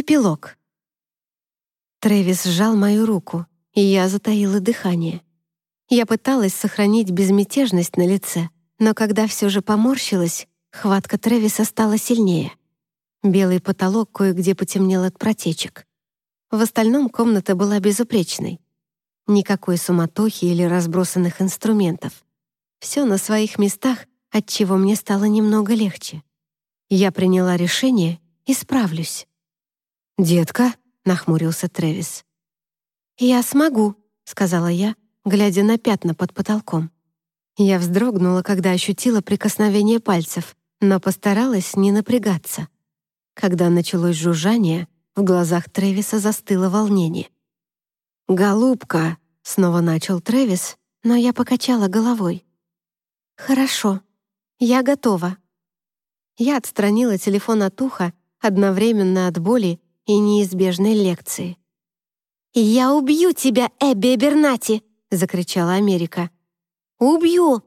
Эпилог. Трэвис сжал мою руку, и я затаила дыхание. Я пыталась сохранить безмятежность на лице, но когда все же поморщилась, хватка Трэвиса стала сильнее. Белый потолок кое-где потемнел от протечек. В остальном комната была безупречной. Никакой суматохи или разбросанных инструментов. Все на своих местах, отчего мне стало немного легче. Я приняла решение и справлюсь. «Детка», — нахмурился Трэвис. «Я смогу», — сказала я, глядя на пятна под потолком. Я вздрогнула, когда ощутила прикосновение пальцев, но постаралась не напрягаться. Когда началось жужжание, в глазах Трэвиса застыло волнение. «Голубка!» — снова начал Трэвис, но я покачала головой. «Хорошо, я готова». Я отстранила телефон от уха одновременно от боли и неизбежной лекции. «Я убью тебя, Эбби Бернати!» — закричала Америка. «Убью!»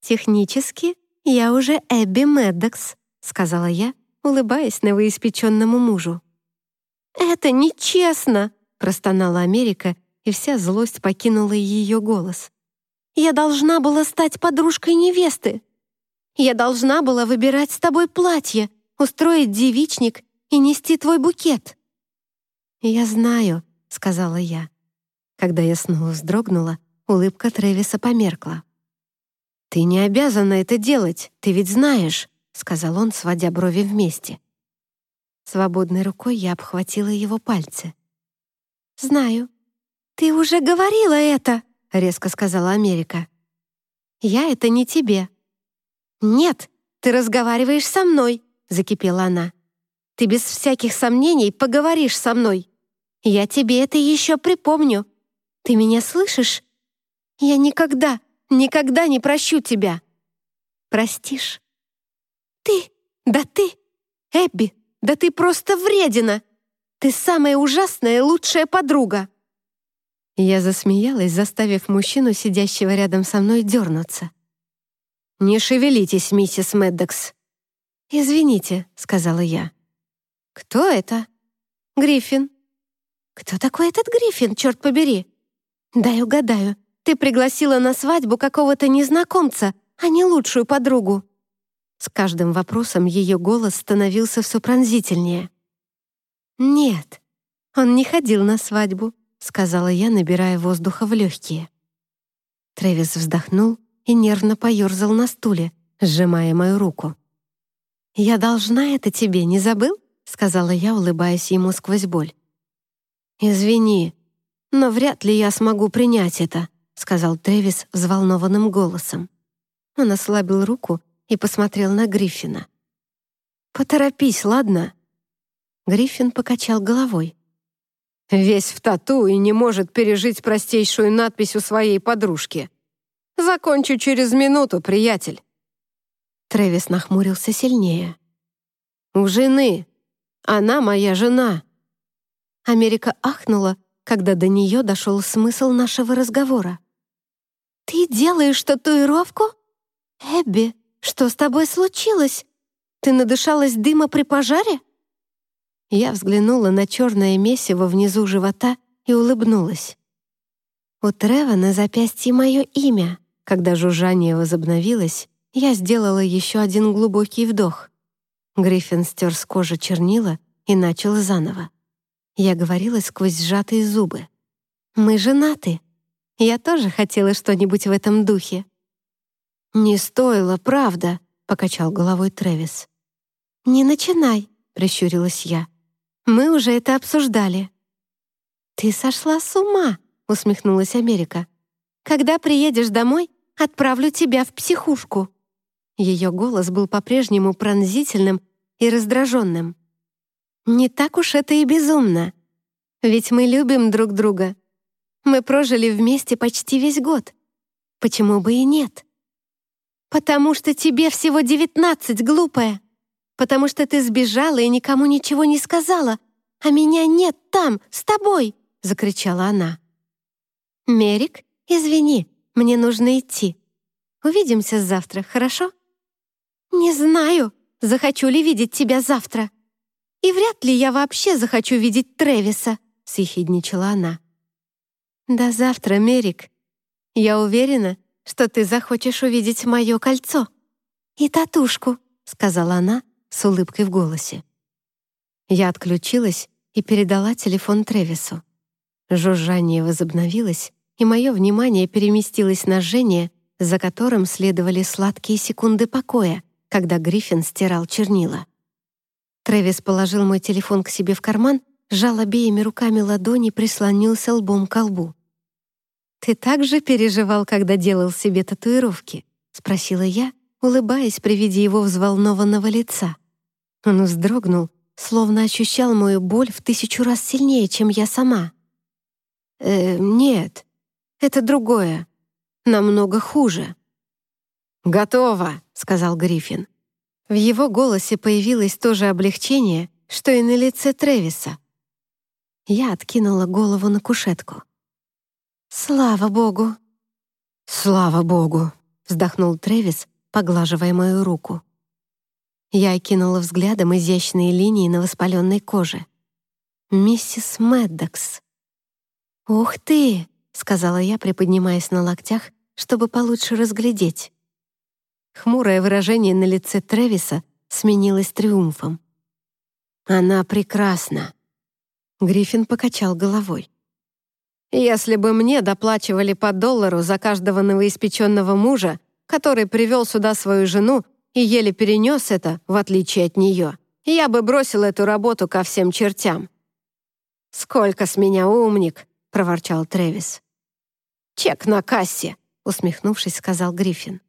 «Технически я уже Эбби Меддокс», — сказала я, улыбаясь новоиспеченному мужу. «Это нечестно!» — простонала Америка, и вся злость покинула ее голос. «Я должна была стать подружкой невесты. Я должна была выбирать с тобой платье, устроить девичник и нести твой букет». «Я знаю», — сказала я. Когда я снова вздрогнула, улыбка Трэвиса померкла. «Ты не обязана это делать, ты ведь знаешь», — сказал он, сводя брови вместе. Свободной рукой я обхватила его пальцы. «Знаю. Ты уже говорила это», — резко сказала Америка. «Я это не тебе», «Нет, ты разговариваешь со мной», — закипела она. «Ты без всяких сомнений поговоришь со мной. Я тебе это еще припомню. Ты меня слышишь? Я никогда, никогда не прощу тебя. Простишь?» «Ты, да ты, Эбби, да ты просто вредина! Ты самая ужасная лучшая подруга!» Я засмеялась, заставив мужчину, сидящего рядом со мной, дернуться. «Не шевелитесь, миссис Меддокс». «Извините», — сказала я. «Кто это?» «Гриффин». «Кто такой этот Гриффин, черт побери?» «Дай угадаю, ты пригласила на свадьбу какого-то незнакомца, а не лучшую подругу». С каждым вопросом ее голос становился все пронзительнее. «Нет, он не ходил на свадьбу», — сказала я, набирая воздуха в легкие. Трэвис вздохнул и нервно поерзал на стуле, сжимая мою руку. «Я должна это тебе, не забыл?» — сказала я, улыбаясь ему сквозь боль. «Извини, но вряд ли я смогу принять это», — сказал Трэвис взволнованным голосом. Он ослабил руку и посмотрел на Гриффина. «Поторопись, ладно?» Гриффин покачал головой. «Весь в тату и не может пережить простейшую надпись у своей подружки. Закончу через минуту, приятель». Трэвис нахмурился сильнее. «У жены. Она моя жена». Америка ахнула, когда до нее дошел смысл нашего разговора. «Ты делаешь татуировку? Эбби, что с тобой случилось? Ты надышалась дыма при пожаре?» Я взглянула на черное месиво внизу живота и улыбнулась. У Трева на запястье мое имя. Когда жужжание возобновилось, я сделала еще один глубокий вдох. Гриффин стер с кожи чернила и начал заново. Я говорила сквозь сжатые зубы. «Мы женаты. Я тоже хотела что-нибудь в этом духе». «Не стоило, правда», — покачал головой Трэвис. «Не начинай», — прищурилась я. «Мы уже это обсуждали». «Ты сошла с ума», — усмехнулась Америка. «Когда приедешь домой, Отправлю тебя в психушку». Ее голос был по-прежнему пронзительным и раздраженным. «Не так уж это и безумно. Ведь мы любим друг друга. Мы прожили вместе почти весь год. Почему бы и нет?» «Потому что тебе всего девятнадцать, глупая. Потому что ты сбежала и никому ничего не сказала, а меня нет там, с тобой!» — закричала она. «Мерик, извини, мне нужно идти. Увидимся завтра, хорошо? Не знаю, захочу ли видеть тебя завтра. и вряд ли я вообще захочу видеть Тревиса», — съехидничала она. «До завтра, Мерик. Я уверена, что ты захочешь увидеть мое кольцо. И татушку», — сказала она с улыбкой в голосе. Я отключилась и передала телефон Тревису. Жужжание возобновилось, и мое внимание переместилось на жжение, за которым следовали сладкие секунды покоя, когда Гриффин стирал чернила. Трэвис положил мой телефон к себе в карман, сжал обеими руками ладони, прислонился лбом к лбу. «Ты так же переживал, когда делал себе татуировки?» — спросила я, улыбаясь при виде его взволнованного лица. Он вздрогнул, словно ощущал мою боль в тысячу раз сильнее, чем я сама. «Э, нет, это другое, намного хуже». «Готово», — сказал Гриффин. В его голосе появилось то же облегчение, что и на лице Тревиса. Я откинула голову на кушетку. «Слава богу!» «Слава богу!» — вздохнул Тревис, поглаживая мою руку. Я окинула взглядом изящные линии на воспаленной коже. «Миссис Мэддокс». «Ух ты!» — сказала я, приподнимаясь на локтях, чтобы получше разглядеть. Хмурое выражение на лице Тревиса сменилось триумфом. «Она прекрасна!» Гриффин покачал головой. «Если бы мне доплачивали по доллару за каждого новоиспеченного мужа, который привел сюда свою жену и еле перенес это, в отличие от нее, я бы бросил эту работу ко всем чертям». «Сколько с меня умник!» — проворчал Тревис. «Чек на кассе!» — усмехнувшись, сказал Гриффин.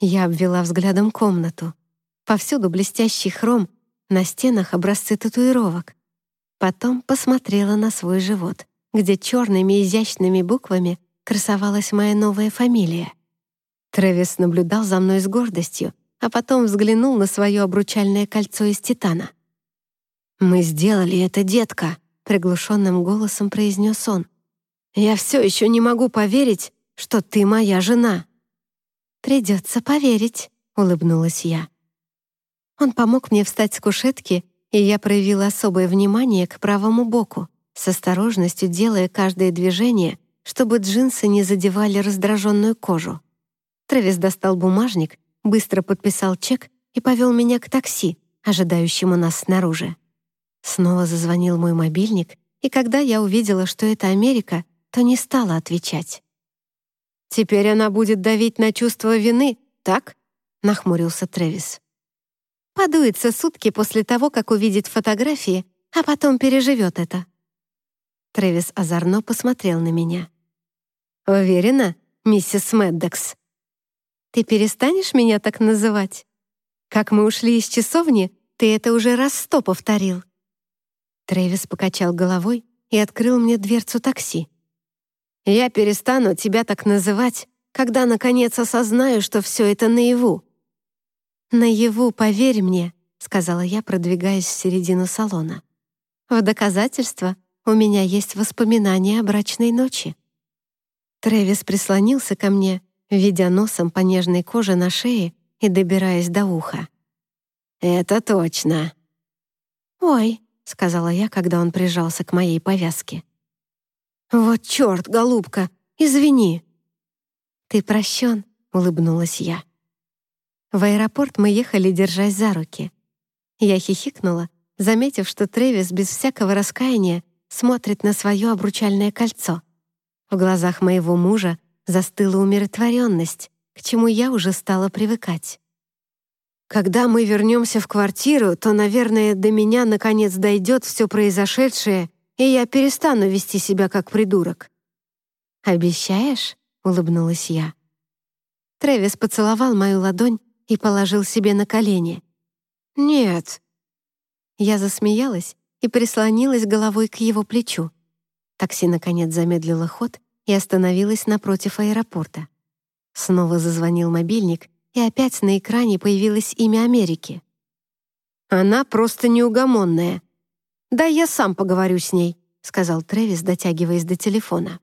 Я обвела взглядом комнату. Повсюду блестящий хром, на стенах образцы татуировок. Потом посмотрела на свой живот, где черными изящными буквами красовалась моя новая фамилия. Трэвис наблюдал за мной с гордостью, а потом взглянул на свое обручальное кольцо из титана. «Мы сделали это, детка», — приглушенным голосом произнес он. «Я все еще не могу поверить, что ты моя жена». «Придется поверить», — улыбнулась я. Он помог мне встать с кушетки, и я проявила особое внимание к правому боку, с осторожностью делая каждое движение, чтобы джинсы не задевали раздраженную кожу. Трэвис достал бумажник, быстро подписал чек и повел меня к такси, ожидающему нас снаружи. Снова зазвонил мой мобильник, и когда я увидела, что это Америка, то не стала отвечать. «Теперь она будет давить на чувство вины, так?» — нахмурился Трэвис. «Подуется сутки после того, как увидит фотографии, а потом переживет это». Трэвис озорно посмотрел на меня. «Уверена, миссис Мэддокс?» «Ты перестанешь меня так называть? Как мы ушли из часовни, ты это уже раз сто повторил». Трэвис покачал головой и открыл мне дверцу такси. Я перестану тебя так называть, когда, наконец, осознаю, что все это наяву». «Наяву, поверь мне», — сказала я, продвигаясь в середину салона. «В доказательство у меня есть воспоминания о брачной ночи». Трэвис прислонился ко мне, ведя носом по нежной коже на шее и добираясь до уха. «Это точно». «Ой», — сказала я, когда он прижался к моей повязке. «Вот черт, голубка, извини!» «Ты прощен», — улыбнулась я. В аэропорт мы ехали, держась за руки. Я хихикнула, заметив, что Трэвис без всякого раскаяния смотрит на свое обручальное кольцо. В глазах моего мужа застыла умиротворенность, к чему я уже стала привыкать. «Когда мы вернемся в квартиру, то, наверное, до меня наконец дойдет все произошедшее и я перестану вести себя как придурок». «Обещаешь?» — улыбнулась я. Трэвис поцеловал мою ладонь и положил себе на колени. «Нет». Я засмеялась и прислонилась головой к его плечу. Такси, наконец, замедлило ход и остановилось напротив аэропорта. Снова зазвонил мобильник, и опять на экране появилось имя Америки. «Она просто неугомонная», «Да я сам поговорю с ней», — сказал Трэвис, дотягиваясь до телефона.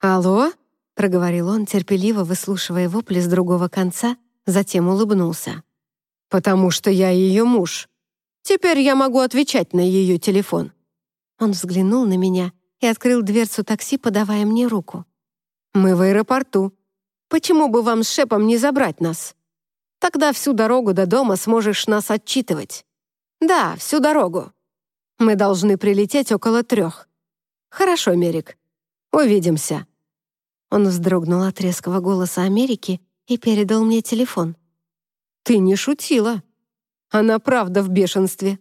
«Алло?» — проговорил он, терпеливо выслушивая вопли с другого конца, затем улыбнулся. «Потому что я ее муж. Теперь я могу отвечать на ее телефон». Он взглянул на меня и открыл дверцу такси, подавая мне руку. «Мы в аэропорту. Почему бы вам с Шепом не забрать нас? Тогда всю дорогу до дома сможешь нас отчитывать. Да, всю дорогу. Мы должны прилететь около трех. Хорошо, Мерик. Увидимся». Он вздрогнул от резкого голоса Америки и передал мне телефон. «Ты не шутила. Она правда в бешенстве».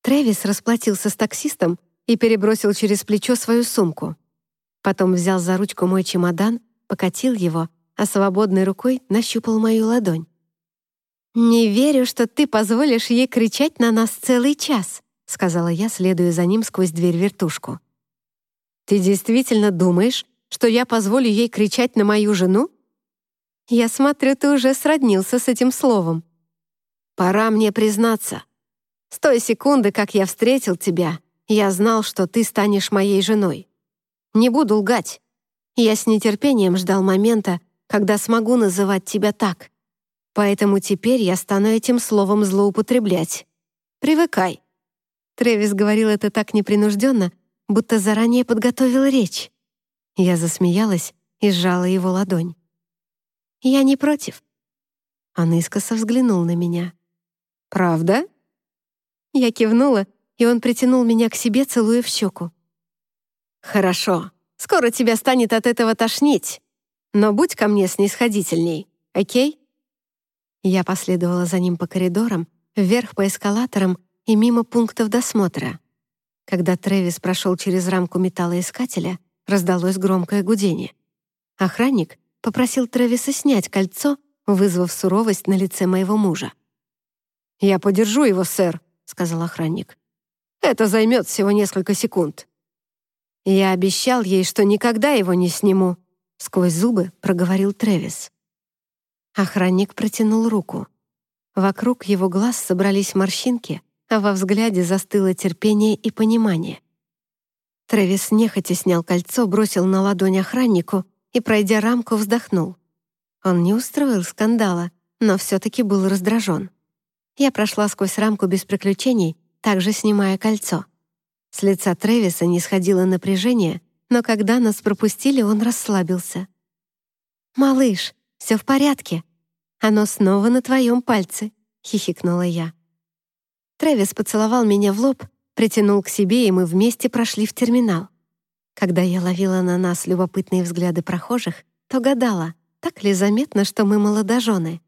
Трэвис расплатился с таксистом и перебросил через плечо свою сумку. Потом взял за ручку мой чемодан, покатил его, а свободной рукой нащупал мою ладонь. «Не верю, что ты позволишь ей кричать на нас целый час», сказала я, следуя за ним сквозь дверь-вертушку. «Ты действительно думаешь, что я позволю ей кричать на мою жену?» «Я смотрю, ты уже сроднился с этим словом». «Пора мне признаться. С той секунды, как я встретил тебя, я знал, что ты станешь моей женой. Не буду лгать. Я с нетерпением ждал момента, когда смогу называть тебя так. Поэтому теперь я стану этим словом злоупотреблять. Привыкай». Трэвис говорил это так непринужденно, будто заранее подготовил речь. Я засмеялась и сжала его ладонь. «Я не против». Он искоса взглянул на меня. «Правда?» Я кивнула, и он притянул меня к себе, целуя в щеку. «Хорошо. Скоро тебя станет от этого тошнить. Но будь ко мне снисходительней, окей?» Я последовала за ним по коридорам, вверх по эскалаторам и мимо пунктов досмотра. Когда Трэвис прошел через рамку металлоискателя, раздалось громкое гудение. Охранник попросил Трэвиса снять кольцо, вызвав суровость на лице моего мужа. «Я подержу его, сэр», — сказал охранник. «Это займет всего несколько секунд». «Я обещал ей, что никогда его не сниму», — сквозь зубы проговорил Трэвис. Охранник протянул руку. Вокруг его глаз собрались морщинки, а во взгляде застыло терпение и понимание. Трэвис нехотя снял кольцо, бросил на ладонь охраннику и, пройдя рамку, вздохнул. Он не устроил скандала, но все-таки был раздражен. Я прошла сквозь рамку без приключений, также снимая кольцо. С лица Трэвиса не сходило напряжение, но когда нас пропустили, он расслабился. «Малыш, все в порядке. Оно снова на твоем пальце», — хихикнула я. Трэвис поцеловал меня в лоб, притянул к себе, и мы вместе прошли в терминал. Когда я ловила на нас любопытные взгляды прохожих, то гадала, так ли заметно, что мы молодожены.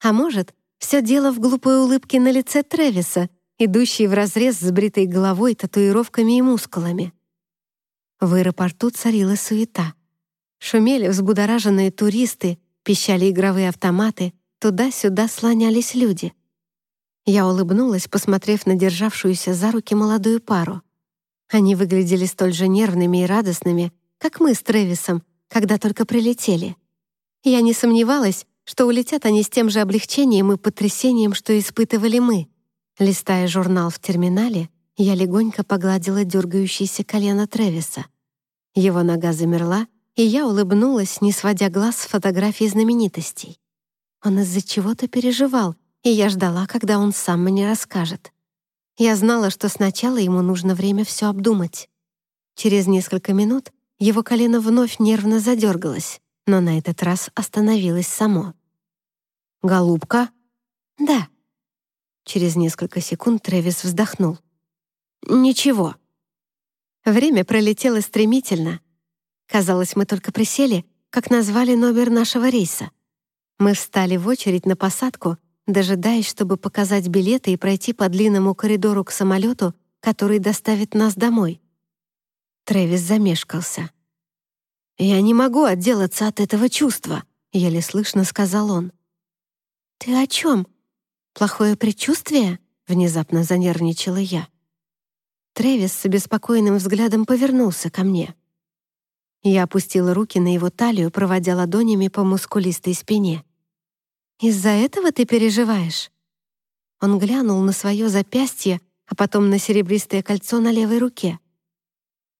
А может, все дело в глупой улыбке на лице Трэвиса, идущей вразрез с бритой головой, татуировками и мускулами. В аэропорту царила суета. Шумели взбудораженные туристы, Пищали игровые автоматы, туда-сюда слонялись люди. Я улыбнулась, посмотрев на державшуюся за руки молодую пару. Они выглядели столь же нервными и радостными, как мы с Трэвисом, когда только прилетели. Я не сомневалась, что улетят они с тем же облегчением и потрясением, что испытывали мы. Листая журнал в терминале, я легонько погладила дергающееся колено Трэвиса. Его нога замерла, и я улыбнулась, не сводя глаз с фотографии знаменитостей. Он из-за чего-то переживал, и я ждала, когда он сам мне расскажет. Я знала, что сначала ему нужно время все обдумать. Через несколько минут его колено вновь нервно задергалось, но на этот раз остановилось само. «Голубка?» «Да». Через несколько секунд Трэвис вздохнул. «Ничего». Время пролетело стремительно, Казалось, мы только присели, как назвали номер нашего рейса. Мы встали в очередь на посадку, дожидаясь, чтобы показать билеты и пройти по длинному коридору к самолету, который доставит нас домой. Трэвис замешкался. «Я не могу отделаться от этого чувства», — еле слышно сказал он. «Ты о чем? Плохое предчувствие?» — внезапно занервничала я. Трэвис с обеспокоенным взглядом повернулся ко мне. Я опустила руки на его талию, проводя ладонями по мускулистой спине. «Из-за этого ты переживаешь?» Он глянул на свое запястье, а потом на серебристое кольцо на левой руке.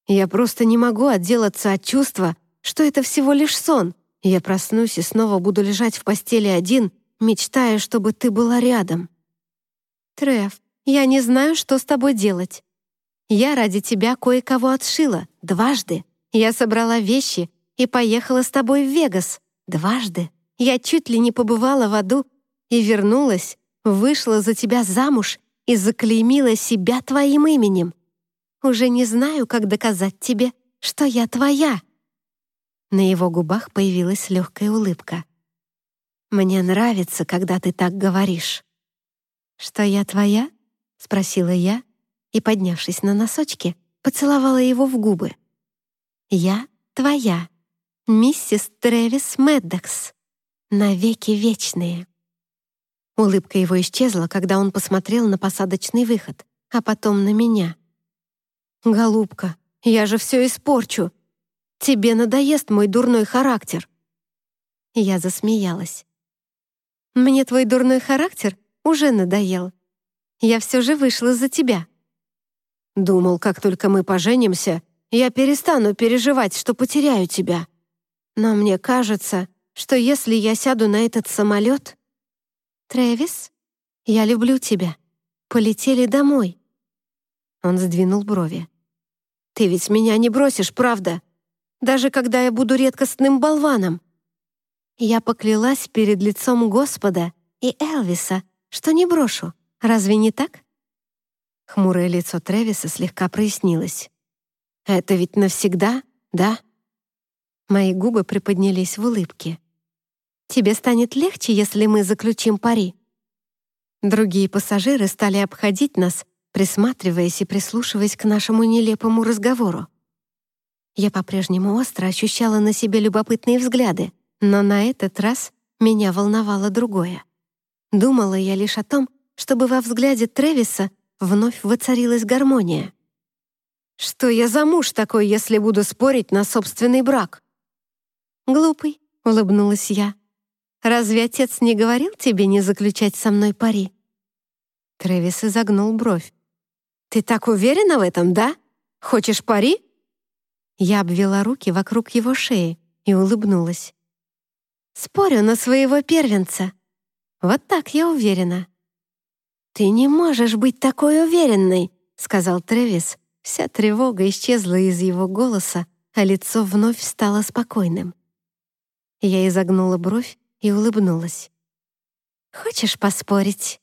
«Я просто не могу отделаться от чувства, что это всего лишь сон. Я проснусь и снова буду лежать в постели один, мечтая, чтобы ты была рядом». «Треф, Я не знаю, что с тобой делать. Я ради тебя кое-кого отшила, дважды. Я собрала вещи и поехала с тобой в Вегас, дважды. Я чуть ли не побывала в аду и вернулась, вышла за тебя замуж и заклеймила себя твоим именем. Уже не знаю, как доказать тебе, что я твоя». На его губах появилась легкая улыбка. «Мне нравится, когда ты так говоришь». «Что я твоя?» — спросила я и, поднявшись на носочки, поцеловала его в губы. «Я твоя, миссис Трэвис Меддокс, навеки вечные». Улыбка его исчезла, когда он посмотрел на посадочный выход, а потом на меня. «Голубка, я же все испорчу. Тебе надоест мой дурной характер». Я засмеялась. «Мне твой дурной характер уже надоел. Я все же вышла за тебя». Думал, как только мы поженимся, я перестану переживать, что потеряю тебя. Но мне кажется, что если я сяду на этот самолет... Трэвис, я люблю тебя. Полетели домой. Он сдвинул брови. Ты ведь меня не бросишь, правда? Даже когда я буду редкостным болваном. Я поклялась перед лицом Господа и Элвиса, что не брошу. Разве не так? Хмурое лицо Тревиса слегка прояснилось. «Это ведь навсегда, да?» Мои губы приподнялись в улыбке. «Тебе станет легче, если мы заключим пари?» Другие пассажиры стали обходить нас, присматриваясь и прислушиваясь к нашему нелепому разговору. Я по-прежнему остро ощущала на себе любопытные взгляды, но на этот раз меня волновало другое. Думала я лишь о том, чтобы во взгляде Тревиса вновь воцарилась гармония. «Что я за муж такой, если буду спорить на собственный брак?» «Глупый», — улыбнулась я. «Разве отец не говорил тебе не заключать со мной пари?» Трэвис изогнул бровь. «Ты так уверена в этом, да? Хочешь пари?» Я обвела руки вокруг его шеи и улыбнулась. «Спорю на своего первенца. Вот так я уверена». «Ты не можешь быть такой уверенной», — сказал Трэвис. Вся тревога исчезла из его голоса, а лицо вновь стало спокойным. Я изогнула бровь и улыбнулась. «Хочешь поспорить?»